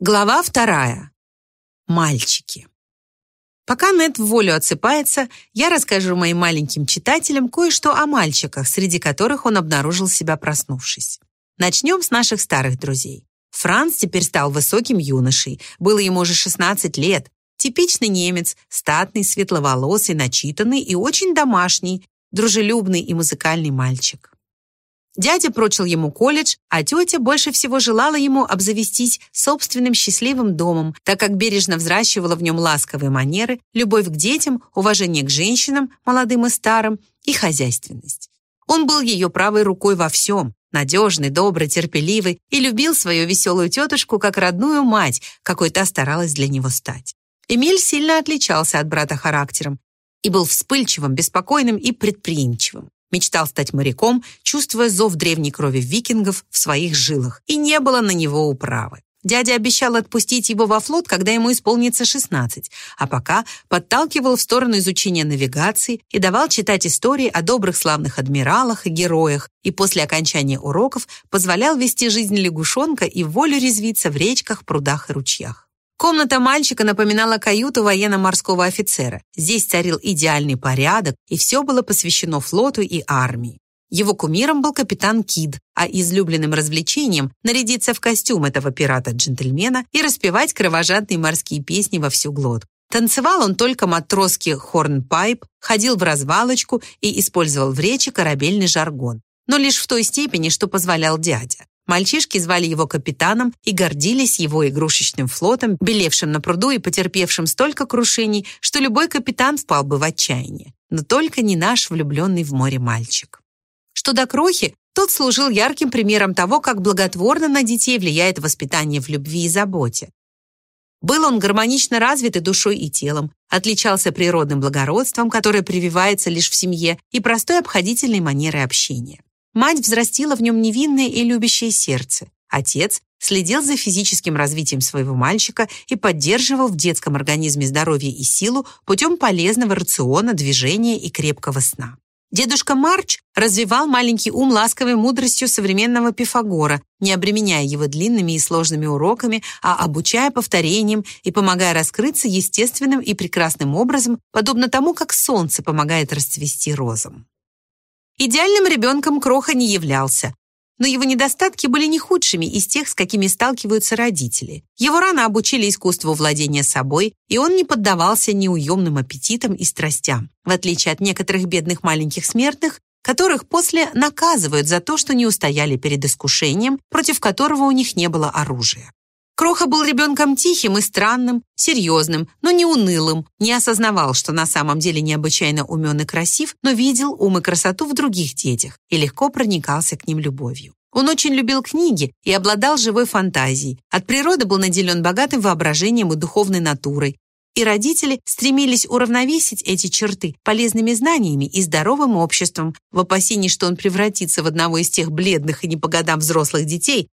Глава вторая. Мальчики. Пока Нед в волю отсыпается, я расскажу моим маленьким читателям кое-что о мальчиках, среди которых он обнаружил себя проснувшись. Начнем с наших старых друзей. Франц теперь стал высоким юношей, было ему уже 16 лет, типичный немец, статный, светловолосый, начитанный и очень домашний, дружелюбный и музыкальный мальчик. Дядя прочил ему колледж, а тетя больше всего желала ему обзавестись собственным счастливым домом, так как бережно взращивала в нем ласковые манеры, любовь к детям, уважение к женщинам, молодым и старым, и хозяйственность. Он был ее правой рукой во всем, надежный, добрый, терпеливый и любил свою веселую тетушку как родную мать, какой та старалась для него стать. Эмиль сильно отличался от брата характером и был вспыльчивым, беспокойным и предприимчивым. Мечтал стать моряком, чувствуя зов древней крови викингов в своих жилах, и не было на него управы. Дядя обещал отпустить его во флот, когда ему исполнится 16, а пока подталкивал в сторону изучения навигации и давал читать истории о добрых славных адмиралах и героях, и после окончания уроков позволял вести жизнь лягушонка и волю резвиться в речках, прудах и ручьях. Комната мальчика напоминала каюту военно-морского офицера. Здесь царил идеальный порядок, и все было посвящено флоту и армии. Его кумиром был капитан Кид, а излюбленным развлечением – нарядиться в костюм этого пирата-джентльмена и распевать кровожадные морские песни во всю глотку. Танцевал он только матросский хорнпайп, ходил в развалочку и использовал в речи корабельный жаргон. Но лишь в той степени, что позволял дядя. Мальчишки звали его капитаном и гордились его игрушечным флотом, белевшим на пруду и потерпевшим столько крушений, что любой капитан впал бы в отчаяние. Но только не наш влюбленный в море мальчик. Что до Крохи, тот служил ярким примером того, как благотворно на детей влияет воспитание в любви и заботе. Был он гармонично развит и душой, и телом, отличался природным благородством, которое прививается лишь в семье, и простой обходительной манерой общения. Мать взрастила в нем невинное и любящее сердце. Отец следил за физическим развитием своего мальчика и поддерживал в детском организме здоровье и силу путем полезного рациона, движения и крепкого сна. Дедушка Марч развивал маленький ум ласковой мудростью современного Пифагора, не обременяя его длинными и сложными уроками, а обучая повторениям и помогая раскрыться естественным и прекрасным образом, подобно тому, как солнце помогает расцвести розам. Идеальным ребенком Кроха не являлся, но его недостатки были не худшими из тех, с какими сталкиваются родители. Его рано обучили искусству владения собой, и он не поддавался неуемным аппетитам и страстям, в отличие от некоторых бедных маленьких смертных, которых после наказывают за то, что не устояли перед искушением, против которого у них не было оружия. Кроха был ребенком тихим и странным, серьезным, но не унылым, не осознавал, что на самом деле необычайно умен и красив, но видел ум и красоту в других детях и легко проникался к ним любовью. Он очень любил книги и обладал живой фантазией. От природы был наделен богатым воображением и духовной натурой. И родители стремились уравновесить эти черты полезными знаниями и здоровым обществом, в опасении, что он превратится в одного из тех бледных и не по годам взрослых детей,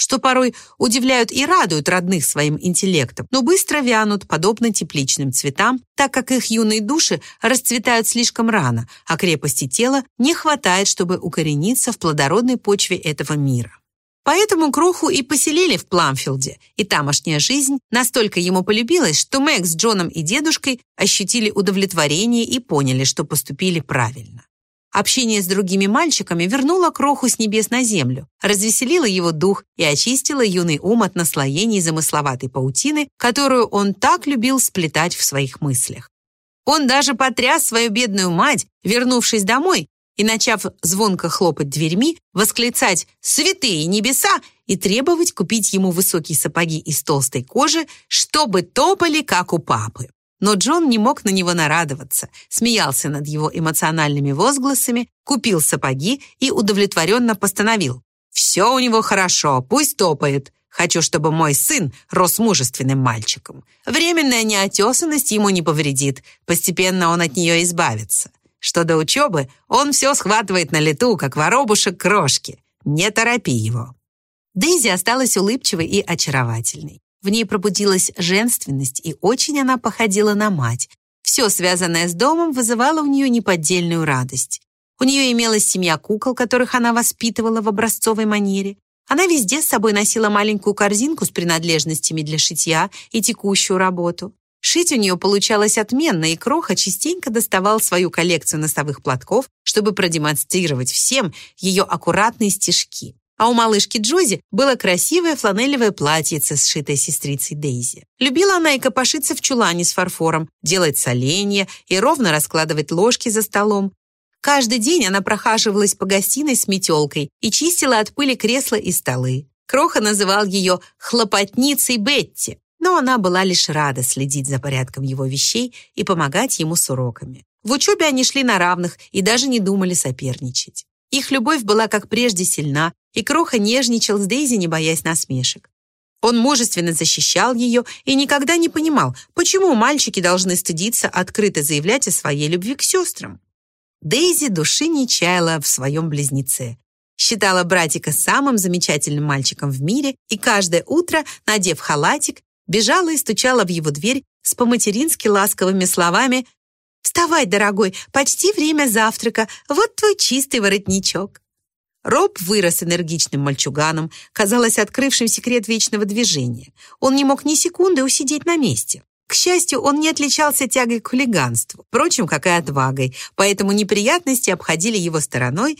что порой удивляют и радуют родных своим интеллектом, но быстро вянут, подобно тепличным цветам, так как их юные души расцветают слишком рано, а крепости тела не хватает, чтобы укорениться в плодородной почве этого мира. Поэтому Кроху и поселили в Пламфилде, и тамошняя жизнь настолько ему полюбилась, что Мэг с Джоном и дедушкой ощутили удовлетворение и поняли, что поступили правильно. Общение с другими мальчиками вернуло кроху с небес на землю, развеселило его дух и очистило юный ум от наслоений замысловатой паутины, которую он так любил сплетать в своих мыслях. Он даже потряс свою бедную мать, вернувшись домой и начав звонко хлопать дверьми, восклицать «Святые небеса!» и требовать купить ему высокие сапоги из толстой кожи, чтобы топали, как у папы. Но Джон не мог на него нарадоваться, смеялся над его эмоциональными возгласами, купил сапоги и удовлетворенно постановил. «Все у него хорошо, пусть топает. Хочу, чтобы мой сын рос мужественным мальчиком. Временная неотесанность ему не повредит, постепенно он от нее избавится. Что до учебы, он все схватывает на лету, как воробушек крошки. Не торопи его». Дейзи осталась улыбчивой и очаровательной. В ней пробудилась женственность, и очень она походила на мать. Все, связанное с домом, вызывало у нее неподдельную радость. У нее имелась семья кукол, которых она воспитывала в образцовой манере. Она везде с собой носила маленькую корзинку с принадлежностями для шитья и текущую работу. Шить у нее получалось отменно, и Кроха частенько доставал свою коллекцию носовых платков, чтобы продемонстрировать всем ее аккуратные стежки. А у малышки Джози было красивое фланелевое платьице, сшитое сестрицей Дейзи. Любила она и копошиться в чулане с фарфором, делать соленья и ровно раскладывать ложки за столом. Каждый день она прохаживалась по гостиной с метелкой и чистила от пыли кресла и столы. Кроха называл ее «хлопотницей Бетти», но она была лишь рада следить за порядком его вещей и помогать ему с уроками. В учебе они шли на равных и даже не думали соперничать. Их любовь была как прежде сильна, и Кроха нежничал с Дейзи, не боясь насмешек. Он мужественно защищал ее и никогда не понимал, почему мальчики должны стыдиться открыто заявлять о своей любви к сестрам. Дейзи души не чаяла в своем близнеце. Считала братика самым замечательным мальчиком в мире и каждое утро, надев халатик, бежала и стучала в его дверь с по-матерински ласковыми словами «Вставай, дорогой, почти время завтрака, вот твой чистый воротничок». Роб вырос энергичным мальчуганом, казалось, открывшим секрет вечного движения. Он не мог ни секунды усидеть на месте. К счастью, он не отличался тягой к хулиганству, впрочем, как и отвагой, поэтому неприятности обходили его стороной,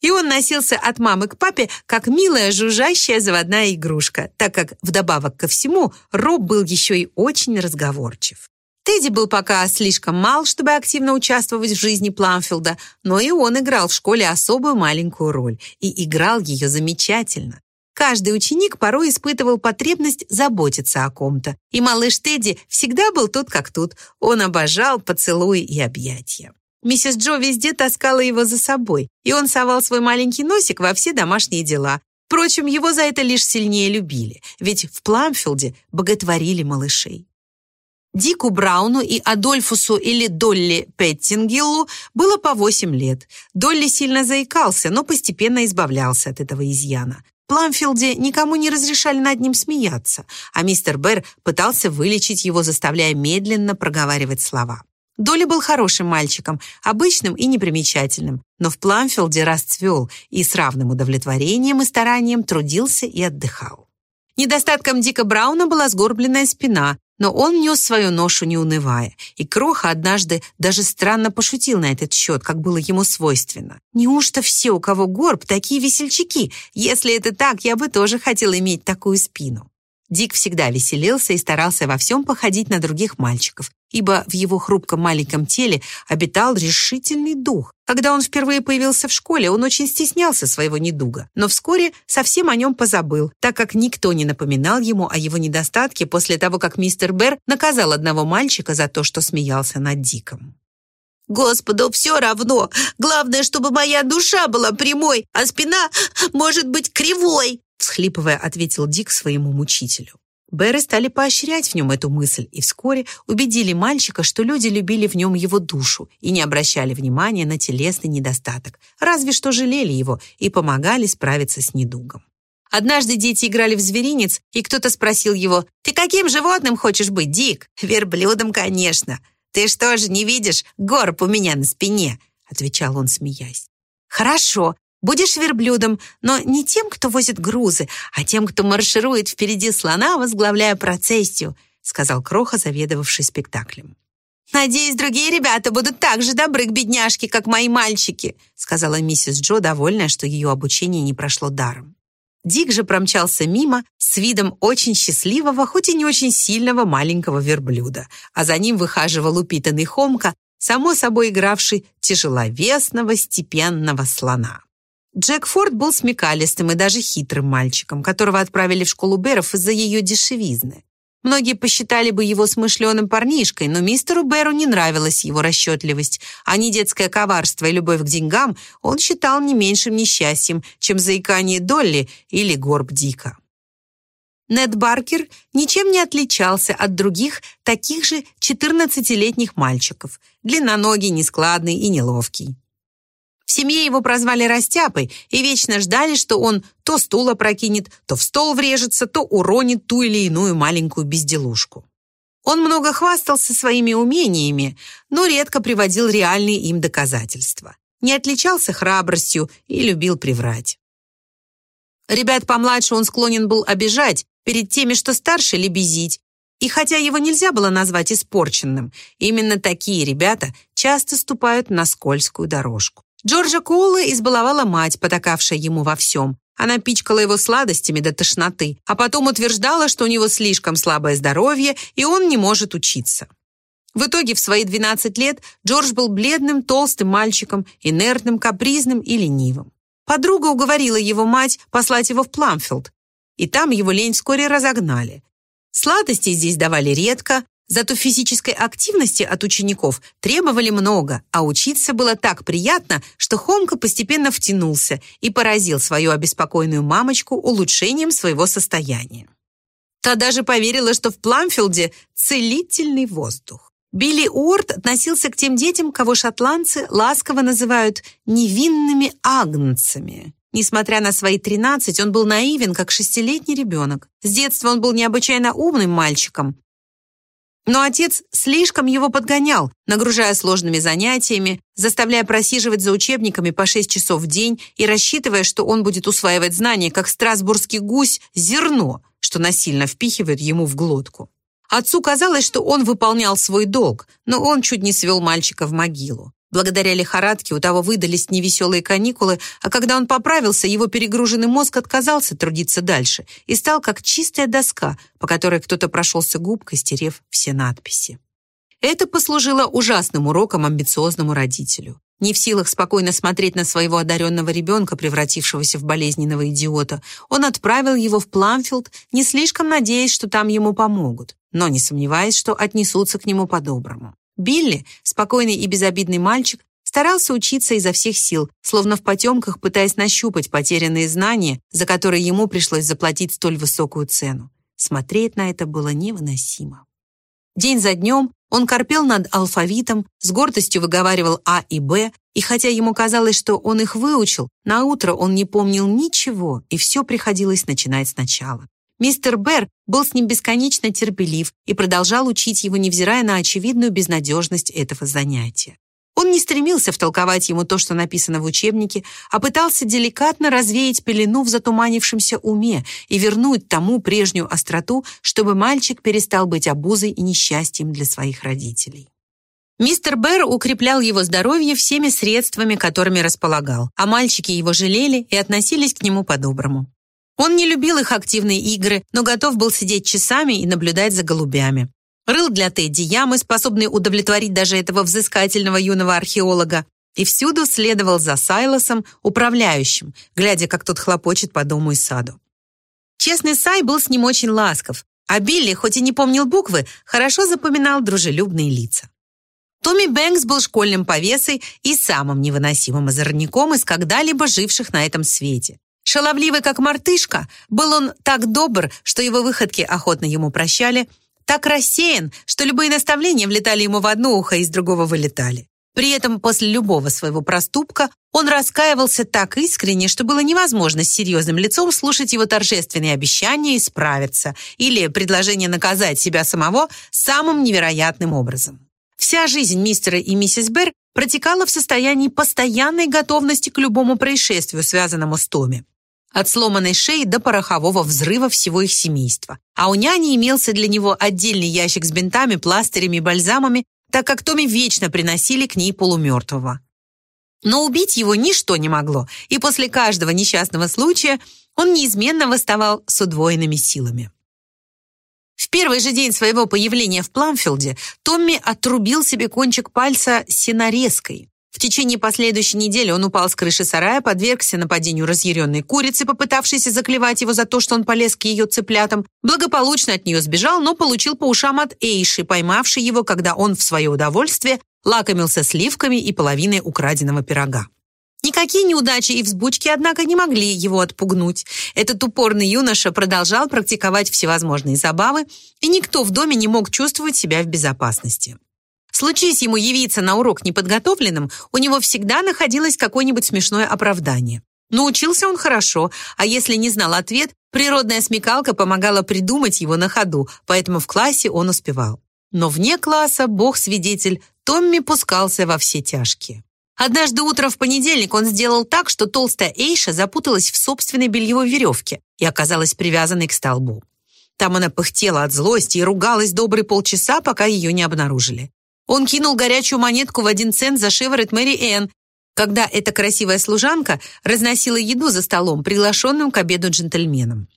и он носился от мамы к папе, как милая жужжащая заводная игрушка, так как, вдобавок ко всему, Роб был еще и очень разговорчив. Тедди был пока слишком мал, чтобы активно участвовать в жизни Пламфилда, но и он играл в школе особую маленькую роль, и играл ее замечательно. Каждый ученик порой испытывал потребность заботиться о ком-то, и малыш Тедди всегда был тут как тут. Он обожал поцелуи и объятия. Миссис Джо везде таскала его за собой, и он совал свой маленький носик во все домашние дела. Впрочем, его за это лишь сильнее любили, ведь в Пламфилде боготворили малышей. Дику Брауну и Адольфусу или Долли Петтингиллу было по 8 лет. Долли сильно заикался, но постепенно избавлялся от этого изъяна. Пламфилде никому не разрешали над ним смеяться, а мистер Берр пытался вылечить его, заставляя медленно проговаривать слова. Доли был хорошим мальчиком, обычным и непримечательным, но в Пламфилде расцвел и с равным удовлетворением и старанием трудился и отдыхал. Недостатком Дика Брауна была сгорбленная спина, но он нес свою ношу не унывая, и Кроха однажды даже странно пошутил на этот счет, как было ему свойственно. «Неужто все, у кого горб, такие весельчаки? Если это так, я бы тоже хотел иметь такую спину». Дик всегда веселился и старался во всем походить на других мальчиков, ибо в его хрупком маленьком теле обитал решительный дух. Когда он впервые появился в школе, он очень стеснялся своего недуга, но вскоре совсем о нем позабыл, так как никто не напоминал ему о его недостатке после того, как мистер Берр наказал одного мальчика за то, что смеялся над Диком. Господу все равно. Главное, чтобы моя душа была прямой, а спина может быть кривой всхлипывая, ответил Дик своему мучителю. Бэры стали поощрять в нем эту мысль и вскоре убедили мальчика, что люди любили в нем его душу и не обращали внимания на телесный недостаток, разве что жалели его и помогали справиться с недугом. Однажды дети играли в зверинец, и кто-то спросил его, «Ты каким животным хочешь быть, Дик?» «Верблюдом, конечно». «Ты что же не видишь горб у меня на спине?» отвечал он, смеясь. «Хорошо, Будешь верблюдом, но не тем, кто возит грузы, а тем, кто марширует впереди слона, возглавляя процессию», сказал Кроха, заведовавший спектаклем. «Надеюсь, другие ребята будут так же добры к бедняжке, как мои мальчики», сказала миссис Джо, довольная, что ее обучение не прошло даром. Дик же промчался мимо с видом очень счастливого, хоть и не очень сильного маленького верблюда, а за ним выхаживал упитанный Хомка, само собой игравший тяжеловесного степенного слона. Джек Форд был смекалистым и даже хитрым мальчиком, которого отправили в школу Беров из-за ее дешевизны. Многие посчитали бы его смышленым парнишкой, но мистеру Беру не нравилась его расчетливость, а не детское коварство и любовь к деньгам он считал не меньшим несчастьем, чем заикание Долли или горб Дика. Нед Баркер ничем не отличался от других таких же 14-летних мальчиков, длинноногий, нескладный и неловкий. В семье его прозвали Растяпой и вечно ждали, что он то стул опрокинет, то в стол врежется, то уронит ту или иную маленькую безделушку. Он много хвастался своими умениями, но редко приводил реальные им доказательства. Не отличался храбростью и любил приврать. Ребят помладше он склонен был обижать, перед теми, что старше, лебезить. И хотя его нельзя было назвать испорченным, именно такие ребята часто ступают на скользкую дорожку. Джорджа Коула избаловала мать, потакавшая ему во всем. Она пичкала его сладостями до тошноты, а потом утверждала, что у него слишком слабое здоровье, и он не может учиться. В итоге в свои 12 лет Джордж был бледным, толстым мальчиком, инертным, капризным и ленивым. Подруга уговорила его мать послать его в Пламфилд, и там его лень вскоре разогнали. Сладости здесь давали редко, зато физической активности от учеников требовали много, а учиться было так приятно, что Хомка постепенно втянулся и поразил свою обеспокоенную мамочку улучшением своего состояния. Та даже поверила, что в Пламфилде целительный воздух. Билли Уорд относился к тем детям, кого шотландцы ласково называют невинными агнцами. Несмотря на свои 13, он был наивен, как шестилетний ребенок. С детства он был необычайно умным мальчиком. Но отец слишком его подгонял, нагружая сложными занятиями, заставляя просиживать за учебниками по 6 часов в день и рассчитывая, что он будет усваивать знания, как страсбургский гусь, зерно, что насильно впихивают ему в глотку. Отцу казалось, что он выполнял свой долг, но он чуть не свел мальчика в могилу. Благодаря лихорадке у того выдались невеселые каникулы, а когда он поправился, его перегруженный мозг отказался трудиться дальше и стал как чистая доска, по которой кто-то прошелся губкой, стерев все надписи. Это послужило ужасным уроком амбициозному родителю. Не в силах спокойно смотреть на своего одаренного ребенка, превратившегося в болезненного идиота, он отправил его в Пламфилд, не слишком надеясь, что там ему помогут но не сомневаясь, что отнесутся к нему по-доброму. Билли, спокойный и безобидный мальчик, старался учиться изо всех сил, словно в потемках пытаясь нащупать потерянные знания, за которые ему пришлось заплатить столь высокую цену. Смотреть на это было невыносимо. День за днем он корпел над алфавитом, с гордостью выговаривал А и Б, и хотя ему казалось, что он их выучил, на утро он не помнил ничего, и все приходилось начинать сначала. Мистер Берр был с ним бесконечно терпелив и продолжал учить его, невзирая на очевидную безнадежность этого занятия. Он не стремился втолковать ему то, что написано в учебнике, а пытался деликатно развеять пелену в затуманившемся уме и вернуть тому прежнюю остроту, чтобы мальчик перестал быть обузой и несчастьем для своих родителей. Мистер Берр укреплял его здоровье всеми средствами, которыми располагал, а мальчики его жалели и относились к нему по-доброму. Он не любил их активные игры, но готов был сидеть часами и наблюдать за голубями. Рыл для Тедди ямы, способные удовлетворить даже этого взыскательного юного археолога, и всюду следовал за Сайлосом, управляющим, глядя, как тот хлопочет по дому и саду. Честный Сай был с ним очень ласков, а Билли, хоть и не помнил буквы, хорошо запоминал дружелюбные лица. Томми Бэнкс был школьным повесой и самым невыносимым озорником из когда-либо живших на этом свете. Шаловливый, как мартышка, был он так добр, что его выходки охотно ему прощали, так рассеян, что любые наставления влетали ему в одно ухо и из другого вылетали. При этом после любого своего проступка он раскаивался так искренне, что было невозможно с серьезным лицом слушать его торжественные обещания исправиться или предложение наказать себя самого самым невероятным образом. Вся жизнь мистера и миссис Берг протекала в состоянии постоянной готовности к любому происшествию, связанному с Томи. От сломанной шеи до порохового взрыва всего их семейства. А у няни имелся для него отдельный ящик с бинтами, пластырями и бальзамами, так как Томи вечно приносили к ней полумертвого. Но убить его ничто не могло, и после каждого несчастного случая он неизменно восставал с удвоенными силами. В первый же день своего появления в Пламфилде Томми отрубил себе кончик пальца синорезкой. В течение последующей недели он упал с крыши сарая, подвергся нападению разъяренной курицы, попытавшейся заклевать его за то, что он полез к ее цыплятам, благополучно от нее сбежал, но получил по ушам от Эйши, поймавшей его, когда он в свое удовольствие лакомился сливками и половиной украденного пирога. Никакие неудачи и взбучки, однако, не могли его отпугнуть. Этот упорный юноша продолжал практиковать всевозможные забавы, и никто в доме не мог чувствовать себя в безопасности. Случись ему явиться на урок неподготовленным, у него всегда находилось какое-нибудь смешное оправдание. Но учился он хорошо, а если не знал ответ, природная смекалка помогала придумать его на ходу, поэтому в классе он успевал. Но вне класса, бог свидетель, Томми пускался во все тяжкие. Однажды утром в понедельник он сделал так, что толстая Эйша запуталась в собственной бельевой веревке и оказалась привязанной к столбу. Там она пыхтела от злости и ругалась добрый полчаса, пока ее не обнаружили. Он кинул горячую монетку в один цент за шиворот Мэри Энн, когда эта красивая служанка разносила еду за столом, приглашенным к обеду джентльменам.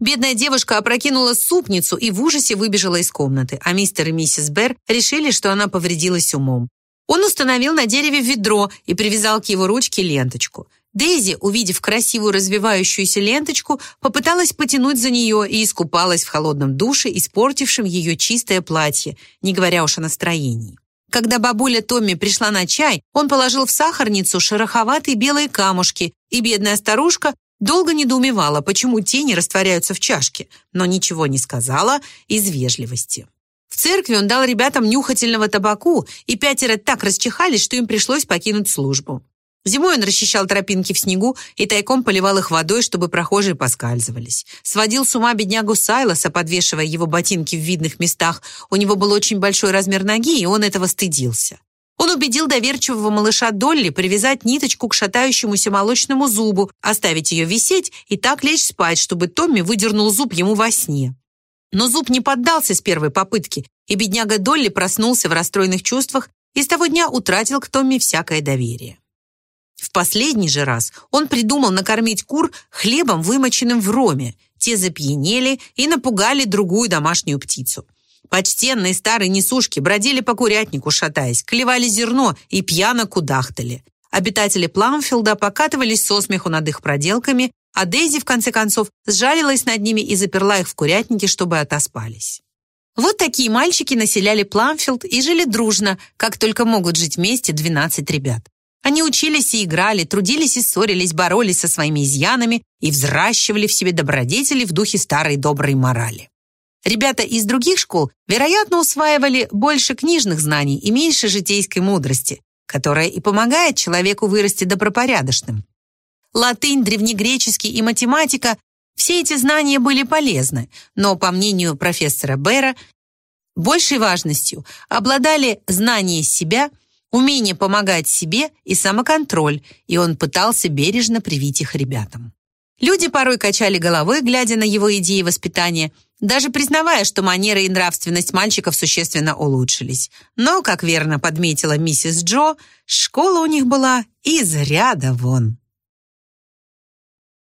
Бедная девушка опрокинула супницу и в ужасе выбежала из комнаты, а мистер и миссис Берр решили, что она повредилась умом. Он установил на дереве ведро и привязал к его ручке ленточку. Дейзи, увидев красивую развивающуюся ленточку, попыталась потянуть за нее и искупалась в холодном душе, испортившем ее чистое платье, не говоря уж о настроении. Когда бабуля Томми пришла на чай, он положил в сахарницу шероховатые белые камушки, и бедная старушка долго недоумевала, почему тени растворяются в чашке, но ничего не сказала из вежливости. В церкви он дал ребятам нюхательного табаку, и пятеро так расчихались, что им пришлось покинуть службу. Зимой он расчищал тропинки в снегу и тайком поливал их водой, чтобы прохожие поскальзывались. Сводил с ума беднягу Сайлоса, подвешивая его ботинки в видных местах. У него был очень большой размер ноги, и он этого стыдился. Он убедил доверчивого малыша Долли привязать ниточку к шатающемуся молочному зубу, оставить ее висеть и так лечь спать, чтобы Томми выдернул зуб ему во сне. Но зуб не поддался с первой попытки, и бедняга Долли проснулся в расстроенных чувствах и с того дня утратил к Томми всякое доверие. В последний же раз он придумал накормить кур хлебом, вымоченным в роме. Те запьянели и напугали другую домашнюю птицу. Почтенные старые несушки бродили по курятнику, шатаясь, клевали зерно и пьяно кудахтали. Обитатели Пламфилда покатывались со смеху над их проделками, а Дейзи, в конце концов, сжалилась над ними и заперла их в курятнике, чтобы отоспались. Вот такие мальчики населяли Пламфилд и жили дружно, как только могут жить вместе 12 ребят. Они учились и играли, трудились и ссорились, боролись со своими изъянами и взращивали в себе добродетели в духе старой доброй морали. Ребята из других школ, вероятно, усваивали больше книжных знаний и меньше житейской мудрости, которая и помогает человеку вырасти добропорядочным латынь, древнегреческий и математика – все эти знания были полезны, но, по мнению профессора Бера, большей важностью обладали знание себя, умение помогать себе и самоконтроль, и он пытался бережно привить их ребятам. Люди порой качали головой, глядя на его идеи воспитания, даже признавая, что манеры и нравственность мальчиков существенно улучшились. Но, как верно подметила миссис Джо, школа у них была из ряда вон.